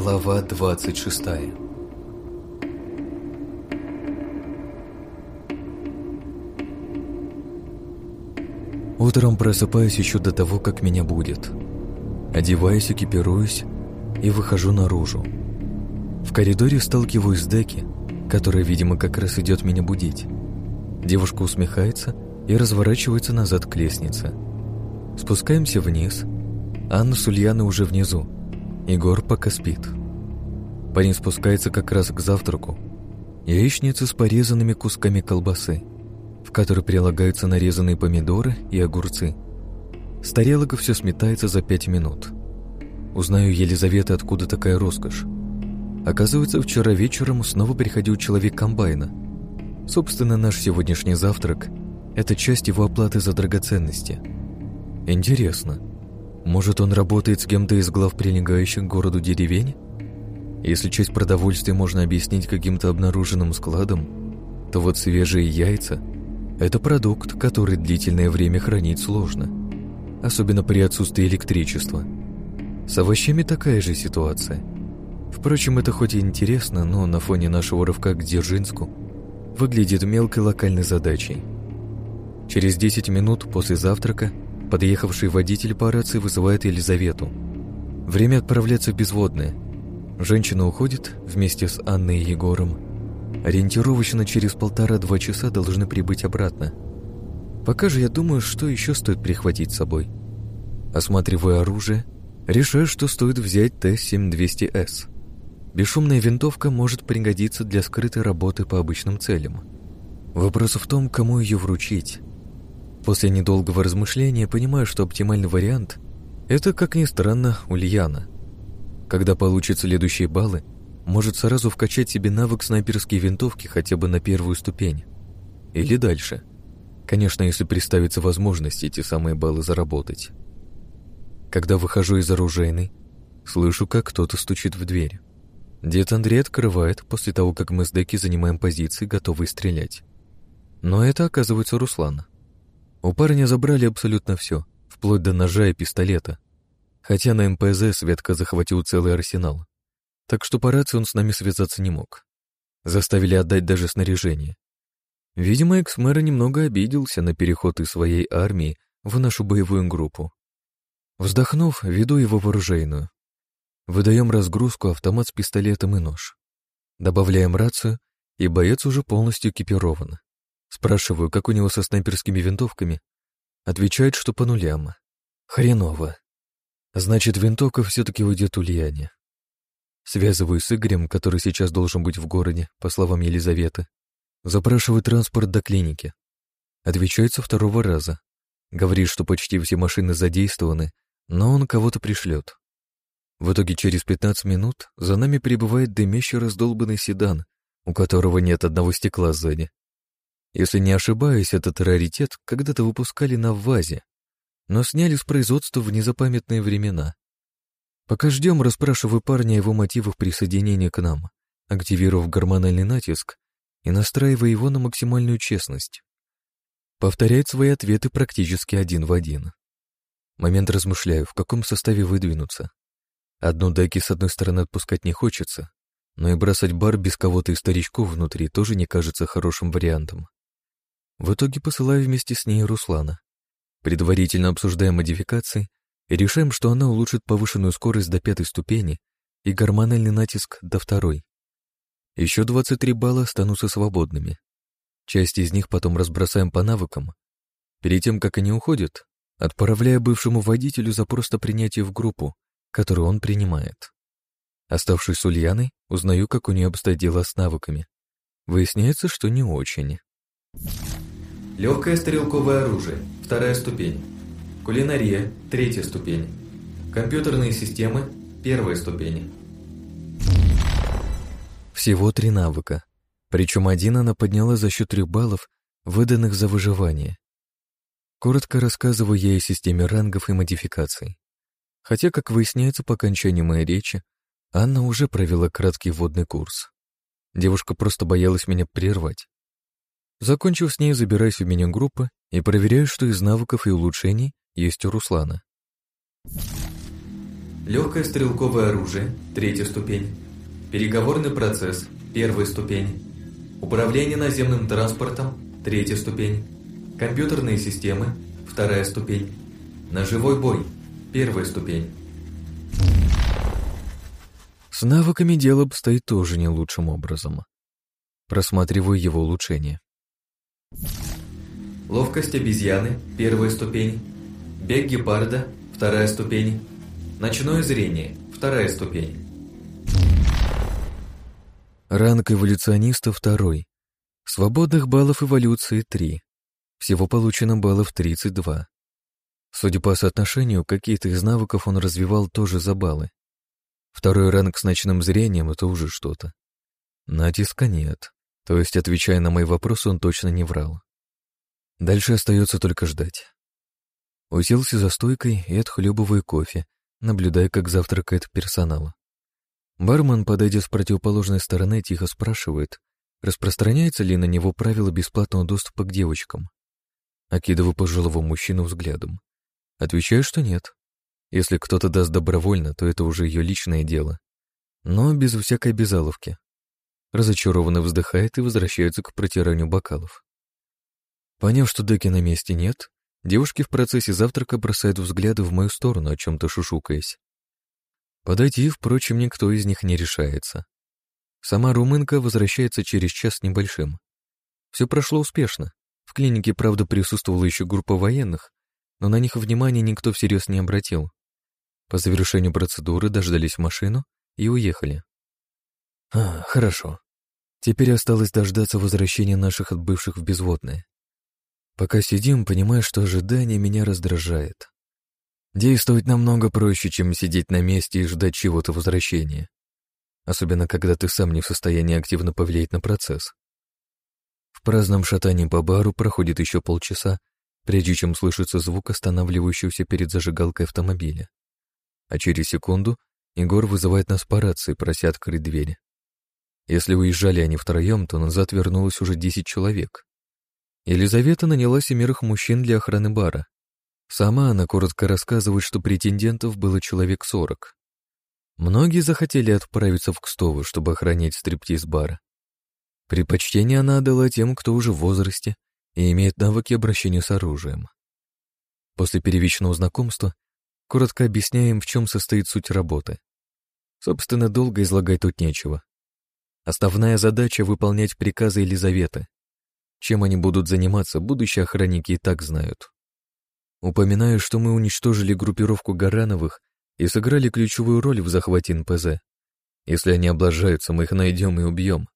Глава 26 Утром просыпаюсь еще до того, как меня будет. Одеваюсь, экипируюсь и выхожу наружу. В коридоре сталкиваюсь с Деки, которая, видимо, как раз идет меня будить. Девушка усмехается и разворачивается назад к лестнице. Спускаемся вниз. Анна с Ульяной уже внизу. Егор пока спит. Парень спускается как раз к завтраку. Яичница с порезанными кусками колбасы, в которой прилагаются нарезанные помидоры и огурцы. С тарелок все сметается за пять минут. Узнаю Елизавета, откуда такая роскошь. Оказывается, вчера вечером снова приходил человек комбайна. Собственно, наш сегодняшний завтрак – это часть его оплаты за драгоценности. Интересно, может, он работает с кем-то из глав прилегающих к городу деревень? Если часть продовольствия можно объяснить каким-то обнаруженным складом, то вот свежие яйца – это продукт, который длительное время хранить сложно, особенно при отсутствии электричества – с овощами такая же ситуация. Впрочем, это хоть и интересно, но на фоне нашего рывка к Дзержинску выглядит мелкой локальной задачей. Через 10 минут после завтрака подъехавший водитель по рации вызывает Елизавету. Время отправляться в безводное. Женщина уходит вместе с Анной и Егором. Ориентировочно через полтора-два часа должны прибыть обратно. Пока же я думаю, что еще стоит прихватить с собой. Осматриваю оружие – Решаю, что стоит взять Т-7200С. Бесшумная винтовка может пригодиться для скрытой работы по обычным целям. Вопрос в том, кому ее вручить. После недолгого размышления понимаю, что оптимальный вариант – это, как ни странно, Ульяна. Когда получит следующие баллы, может сразу вкачать себе навык снайперской винтовки хотя бы на первую ступень. Или дальше. Конечно, если представится возможность эти самые баллы заработать. Когда выхожу из оружейной, слышу, как кто-то стучит в дверь. Дед Андрей открывает после того, как мы с Деки занимаем позиции, готовые стрелять. Но это оказывается Руслан. У парня забрали абсолютно все, вплоть до ножа и пистолета. Хотя на МПЗ Светка захватил целый арсенал. Так что по рации он с нами связаться не мог. Заставили отдать даже снаряжение. Видимо, экс-мэр немного обиделся на переход из своей армии в нашу боевую группу. Вздохнув, веду его в оружейную. Выдаем разгрузку, автомат с пистолетом и нож. Добавляем рацию, и боец уже полностью экипирован. Спрашиваю, как у него со снайперскими винтовками. Отвечает, что по нулям. Хреново. Значит, винтовка все-таки уйдет Ульяне. Связываюсь с Игорем, который сейчас должен быть в городе, по словам Елизаветы. Запрашиваю транспорт до клиники. Отвечает со второго раза. Говорит, что почти все машины задействованы, но он кого-то пришлет. В итоге через 15 минут за нами прибывает дымящий раздолбанный седан, у которого нет одного стекла сзади. Если не ошибаюсь, этот раритет когда-то выпускали на ВАЗе, но сняли с производства в незапамятные времена. Пока ждем, расспрашиваю парня о его мотивах присоединения к нам, активировав гормональный натиск и настраивая его на максимальную честность. Повторяет свои ответы практически один в один. Момент размышляю, в каком составе выдвинуться. Одну Даки с одной стороны отпускать не хочется, но и бросать бар без кого-то из старичков внутри тоже не кажется хорошим вариантом. В итоге посылаю вместе с ней Руслана. Предварительно обсуждаем модификации и решаем, что она улучшит повышенную скорость до пятой ступени и гормональный натиск до второй. Еще 23 балла останутся свободными. Часть из них потом разбросаем по навыкам. Перед тем, как они уходят, отправляя бывшему водителю за просто принятие в группу, которую он принимает. Оставшись с Ульяной, узнаю, как у нее обстоят дела с навыками. Выясняется, что не очень. Легкое стрелковое оружие, вторая ступень. Кулинария, третья ступень. Компьютерные системы, первая ступень. Всего три навыка. Причем один она подняла за счет трех баллов, выданных за выживание. Коротко рассказываю я о системе рангов и модификаций. Хотя, как выясняется по окончании моей речи, Анна уже провела краткий вводный курс. Девушка просто боялась меня прервать. Закончив с ней, забираюсь в меню группы и проверяю, что из навыков и улучшений есть у Руслана. Легкое стрелковое оружие, третья ступень. Переговорный процесс, первая ступень. Управление наземным транспортом, третья ступень. Компьютерные системы, вторая ступень. Ножевой бой, первая ступень. С навыками дело обстоит тоже не лучшим образом. Просматриваю его улучшения. Ловкость обезьяны, первая ступень. Бег гепарда, вторая ступень. Ночное зрение, вторая ступень. Ранг эволюциониста второй. Свободных баллов эволюции три. Всего получено баллов 32. Судя по соотношению, какие-то из навыков он развивал тоже за баллы. Второй ранг с ночным зрением — это уже что-то. Натиска нет. То есть, отвечая на мои вопросы, он точно не врал. Дальше остается только ждать. Уселся за стойкой и отхлебываю кофе, наблюдая, как завтракает персонал. Бармен, подойдя с противоположной стороны, тихо спрашивает, распространяется ли на него правило бесплатного доступа к девочкам. Окидываю пожилого мужчину взглядом. Отвечаю, что нет. Если кто-то даст добровольно, то это уже ее личное дело. Но без всякой обязаловки. Разочарованно вздыхает и возвращается к протиранию бокалов. Поняв, что деки на месте нет, девушки в процессе завтрака бросают взгляды в мою сторону, о чем-то шушукаясь. Подойти, впрочем, никто из них не решается. Сама румынка возвращается через час небольшим. Все прошло успешно. В клинике, правда, присутствовала еще группа военных, но на них внимания никто всерьез не обратил. По завершению процедуры дождались машину и уехали. А, хорошо. Теперь осталось дождаться возвращения наших отбывших в безводное. Пока сидим, понимаю, что ожидание меня раздражает. Действовать намного проще, чем сидеть на месте и ждать чего-то возвращения. Особенно, когда ты сам не в состоянии активно повлиять на процесс. В праздном шатании по бару проходит еще полчаса, прежде чем слышится звук останавливающегося перед зажигалкой автомобиля. А через семкунду Егор вызывает нас по рации, прося открыть двери. Если уезжали они втроем, то назад вернулось уже десять человек. Елизавета наняла семерых мужчин для охраны бара. Сама она коротко рассказывает, что претендентов было человек сорок. Многие захотели отправиться в Кстово, чтобы охранять стриптиз-бар. Предпочтение она отдала тем, кто уже в возрасте и имеет навыки обращения с оружием. После первичного знакомства коротко объясняем, в чем состоит суть работы. Собственно, долго излагать тут нечего. Основная задача — выполнять приказы Елизаветы. Чем они будут заниматься, будущие охранники и так знают. Упоминаю, что мы уничтожили группировку Гарановых и сыграли ключевую роль в захвате НПЗ. Если они облажаются, мы их найдем и убьем.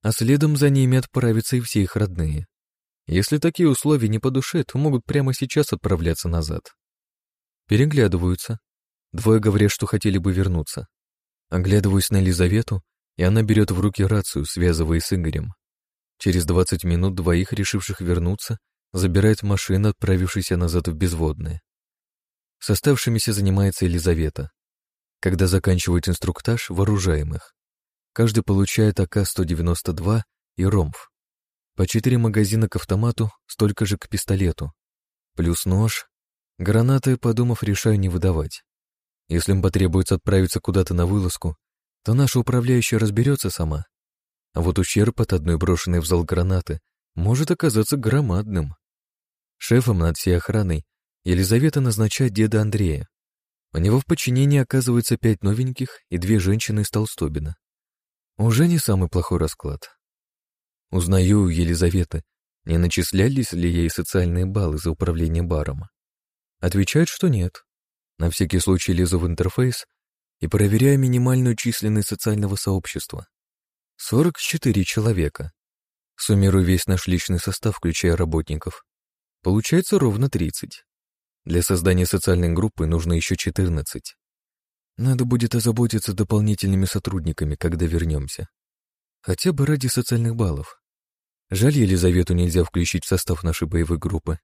А следом за ними отправятся и все их родные. Если такие условия не по душе, то могут прямо сейчас отправляться назад. Переглядываются. Двое говорят, что хотели бы вернуться. Оглядываюсь на Елизавету, и она берет в руки рацию, связываясь с Игорем. Через 20 минут двоих, решивших вернуться, забирает машина, отправившаяся назад в безводное. С оставшимися занимается Елизавета. Когда заканчивает инструктаж, вооружаем их. Каждый получает АК-192 и ромф. По четыре магазина к автомату, столько же к пистолету. Плюс нож. Гранаты, подумав, решаю не выдавать. Если им потребуется отправиться куда-то на вылазку, то наша управляющая разберется сама. А вот ущерб от одной брошенной в зал гранаты может оказаться громадным. Шефом над всей охраной Елизавета назначает деда Андрея. У него в подчинении оказывается пять новеньких и две женщины из Толстобина. Уже не самый плохой расклад. Узнаю у Елизаветы, не начислялись ли ей социальные баллы за управление баром. Отвечает, что нет. На всякий случай лезу в интерфейс и проверяю минимальную численность социального сообщества. 44 человека. Суммирую весь наш личный состав, включая работников. Получается ровно 30. Для создания социальной группы нужно еще 14. Надо будет озаботиться дополнительными сотрудниками, когда вернемся. Хотя бы ради социальных баллов. Жаль, Елизавету нельзя включить в состав нашей боевой группы.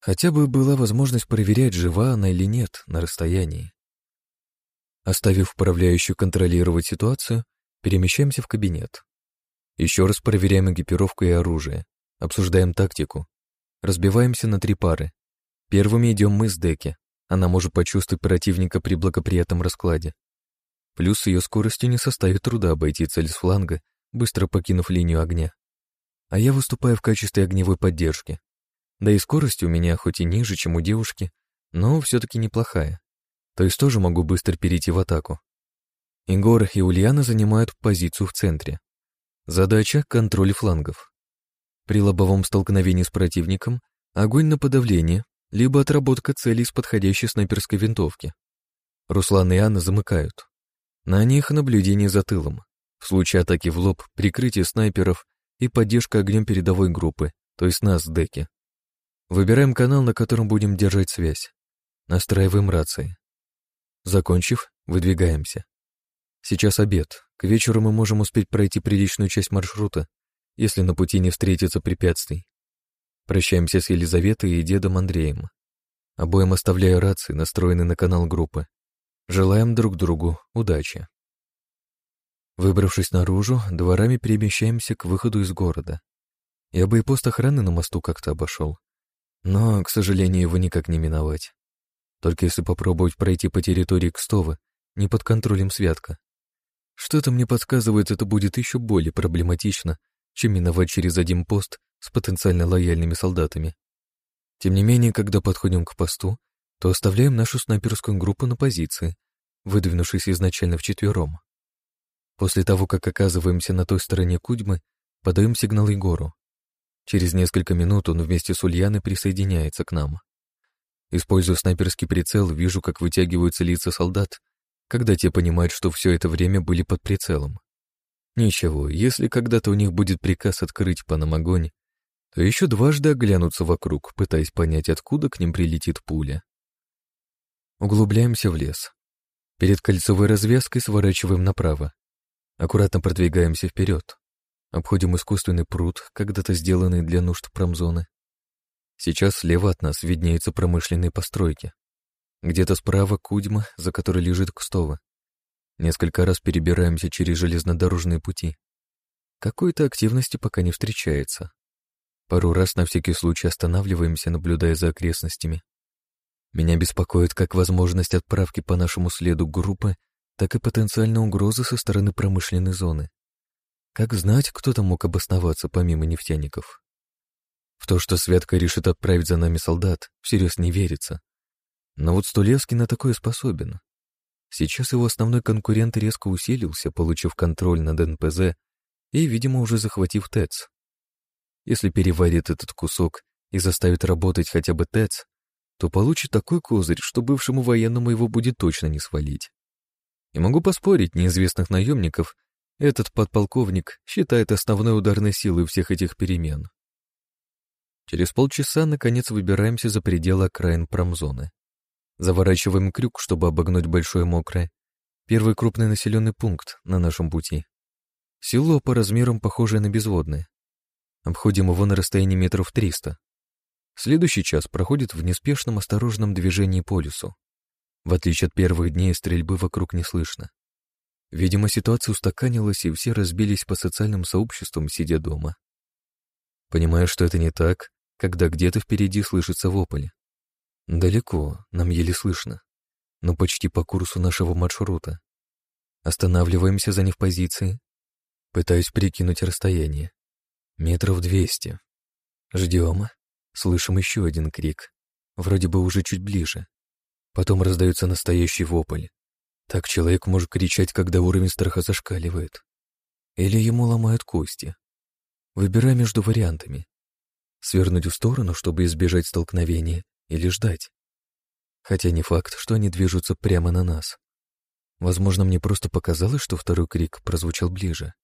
Хотя бы была возможность проверять, жива она или нет, на расстоянии. Оставив управляющую контролировать ситуацию, перемещаемся в кабинет. Еще раз проверяем экипировку и оружие, обсуждаем тактику. Разбиваемся на три пары. Первыми идем мы с Деки, она может почувствовать противника при благоприятном раскладе. Плюс ее скоростью не составит труда обойти цель с фланга, быстро покинув линию огня. А я выступаю в качестве огневой поддержки. Да и скорость у меня хоть и ниже, чем у девушки, но все-таки неплохая. То есть тоже могу быстро перейти в атаку. Егор и Ульяна занимают позицию в центре. Задача — контроль флангов. При лобовом столкновении с противником — огонь на подавление, либо отработка целей с подходящей снайперской винтовки. Руслан и Анна замыкают. На них наблюдение за тылом. В случае атаки в лоб, прикрытие снайперов и поддержка огнем передовой группы, то есть нас деки. Выбираем канал, на котором будем держать связь. Настраиваем рации. Закончив, выдвигаемся. Сейчас обед. К вечеру мы можем успеть пройти приличную часть маршрута, если на пути не встретится препятствий. Прощаемся с Елизаветой и дедом Андреем. Обоим оставляю рации, настроенные на канал группы. Желаем друг другу удачи. Выбравшись наружу, дворами перемещаемся к выходу из города. Я бы и пост охраны на мосту как-то обошел. Но, к сожалению, его никак не миновать. Только если попробовать пройти по территории Кстова, не под контролем Святка. Что-то мне подсказывает, это будет еще более проблематично, чем миновать через один пост с потенциально лояльными солдатами. Тем не менее, когда подходим к посту, то оставляем нашу снайперскую группу на позиции, выдвинувшись изначально вчетвером. После того, как оказываемся на той стороне Кудьмы, подаем сигнал Егору. Через несколько минут он вместе с Ульяной присоединяется к нам. Используя снайперский прицел, вижу, как вытягиваются лица солдат, когда те понимают, что все это время были под прицелом. Ничего, если когда-то у них будет приказ открыть по нам огонь, то еще дважды оглянутся вокруг, пытаясь понять, откуда к ним прилетит пуля. Углубляемся в лес. Перед кольцевой развязкой сворачиваем направо. Аккуратно продвигаемся вперед. Обходим искусственный пруд, когда-то сделанный для нужд промзоны. Сейчас слева от нас виднеются промышленные постройки. Где-то справа Кудьма, за которой лежит Кстово. Несколько раз перебираемся через железнодорожные пути. Какой-то активности пока не встречается. Пару раз на всякий случай останавливаемся, наблюдая за окрестностями. Меня беспокоит как возможность отправки по нашему следу группы, так и потенциальная угроза со стороны промышленной зоны. Как знать, кто там мог обосноваться помимо нефтяников? В то, что Святка решит отправить за нами солдат, всерьез не верится. Но вот Стулевский на такое способен. Сейчас его основной конкурент резко усилился, получив контроль над НПЗ и, видимо, уже захватив ТЭЦ. Если переварит этот кусок и заставит работать хотя бы ТЭЦ, то получит такой козырь, что бывшему военному его будет точно не свалить. И могу поспорить, неизвестных наемников этот подполковник считает основной ударной силой всех этих перемен. Через полчаса, наконец, выбираемся за пределы окраин промзоны. Заворачиваем крюк, чтобы обогнуть Большое Мокрое, первый крупный населенный пункт на нашем пути. Село по размерам похожее на безводное. Обходим его на расстоянии метров триста. Следующий час проходит в неспешном осторожном движении по лесу. В отличие от первых дней, стрельбы вокруг не слышно. Видимо, ситуация устаканилась, и все разбились по социальным сообществам, сидя дома. Понимаю, что это не так, когда где-то впереди слышится вопль. Далеко, нам еле слышно, но почти по курсу нашего маршрута. Останавливаемся, за заняв позиции. Пытаюсь прикинуть расстояние. Метров двести. Ждем. Слышим еще один крик. Вроде бы уже чуть ближе. Потом раздается настоящий вопль. Так человек может кричать, когда уровень страха зашкаливает. Или ему ломают кости. Выбирай между вариантами. Свернуть в сторону, чтобы избежать столкновения, или ждать. Хотя не факт, что они движутся прямо на нас. Возможно, мне просто показалось, что второй крик прозвучал ближе.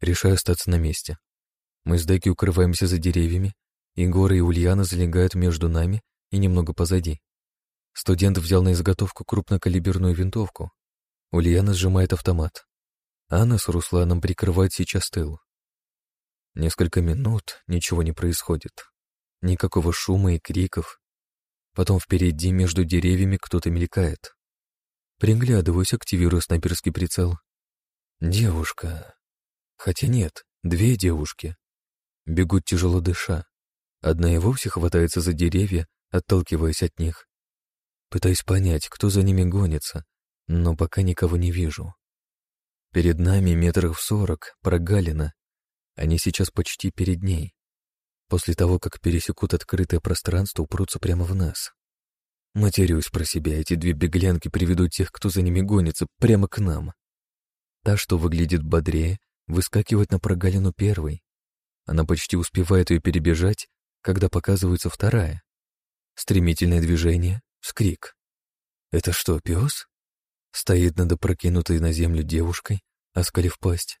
Решаю остаться на месте. Мы с Деки укрываемся за деревьями, и Гора и Ульяна залегают между нами и немного позади. Студент взял на изготовку крупнокалиберную винтовку. Ульяна сжимает автомат. Анна с Русланом прикрывают сейчас тыл. Несколько минут ничего не происходит. Никакого шума и криков. Потом впереди между деревьями кто-то мелькает. Приглядываюсь, активирую снайперский прицел. Девушка. Хотя нет, две девушки. Бегут тяжело дыша. Одна и вовсе хватается за деревья, отталкиваясь от них. Пытаюсь понять, кто за ними гонится, но пока никого не вижу. Перед нами метров сорок, прогалина. Они сейчас почти перед ней. После того, как пересекут открытое пространство, упрутся прямо в нас. Матерюсь про себя, эти две беглянки приведут тех, кто за ними гонится, прямо к нам. Та, что выглядит бодрее, выскакивает на прогалину первой. Она почти успевает ее перебежать, когда показывается вторая. Стремительное движение, вскрик. Это что, пес? Стоит над опрокинутой на землю девушкой, оскалив пасть.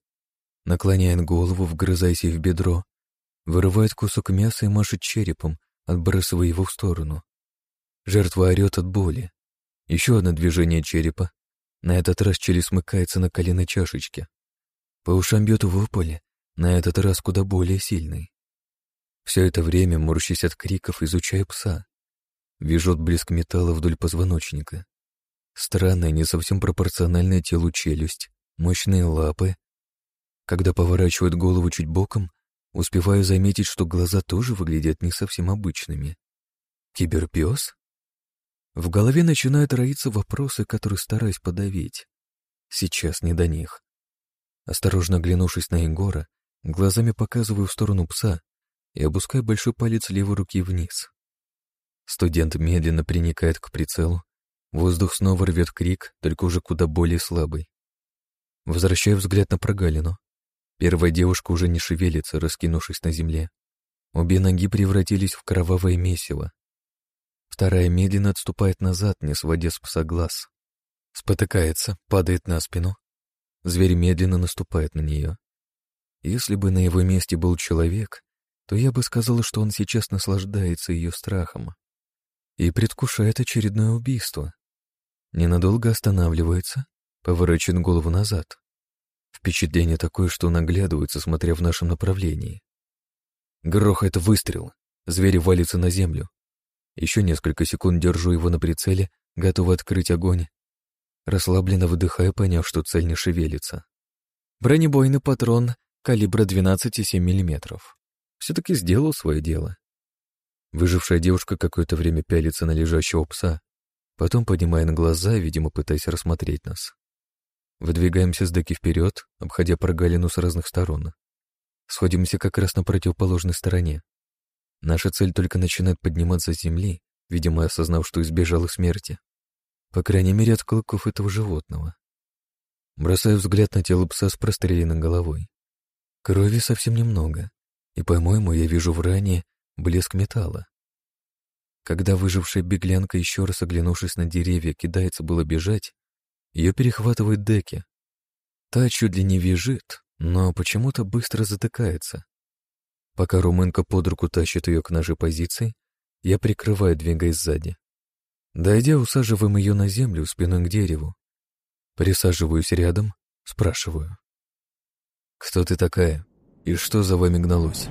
Наклоняет голову, вгрызаясь ей в бедро. Вырывает кусок мяса и машет черепом, отбрасывая его в сторону. Жертва орет от боли. Еще одно движение черепа. На этот раз челюсть смыкается на коленной чашечке. По ушам бьет вопль, на этот раз куда более сильный. Все это время, морщись от криков, изучаю пса. Вижу отблеск металла вдоль позвоночника. Странная, не совсем пропорциональная телу челюсть, мощные лапы. Когда поворачивает голову чуть боком, успеваю заметить, что глаза тоже выглядят не совсем обычными. Киберпес? В голове начинают роиться вопросы, которые стараюсь подавить. Сейчас не до них. Осторожно оглянувшись на Егора, глазами показываю в сторону пса и опускаю большой палец левой руки вниз. Студент медленно приникает к прицелу. Воздух снова рвет крик, только уже куда более слабый. Возвращаю взгляд на прогалину. Первая девушка уже не шевелится, раскинувшись на земле. Обе ноги превратились в кровавое месиво. Вторая медленно отступает назад, не сводя с пса глаз. Спотыкается, падает на спину. Зверь медленно наступает на нее. Если бы на его месте был человек, то я бы сказала, что он сейчас наслаждается ее страхом и предвкушает очередное убийство. Ненадолго останавливается, поворачивает голову назад. Впечатление такое, что наглядывается, смотря в нашем направлении. Грохает выстрел. Зверь валится на землю. Еще несколько секунд держу его на прицеле, готовый открыть огонь. Расслабленно выдыхаю, поняв, что цель не шевелится. Бронебойный патрон калибра 12,7 мм. Все-таки сделал свое дело. Выжившая девушка какое-то время пялится на лежащего пса, потом поднимая на глаза, видимо, пытаясь рассмотреть нас. Выдвигаемся с деки вперед, обходя прогалину с разных сторон. Сходимся как раз на противоположной стороне. Наша цель только начинает подниматься с земли, видимо, осознав, что избежал их смерти. По крайней мере, от клыков этого животного. Бросаю взгляд на тело пса с простреленной головой. Крови совсем немного, и, по-моему, я вижу в ране блеск металла. Когда выжившая беглянка, еще раз оглянувшись на деревья, кидается было бежать, ее перехватывает Деки. Та чуть ли не вяжет, но почему-то быстро затыкается. Пока румынка под руку тащит ее к нашей позиции, я прикрываю, двигаясь сзади. Дойдя, усаживаем ее на землю спиной к дереву. Присаживаюсь рядом, спрашиваю. «Кто ты такая? И что за вами гналось?»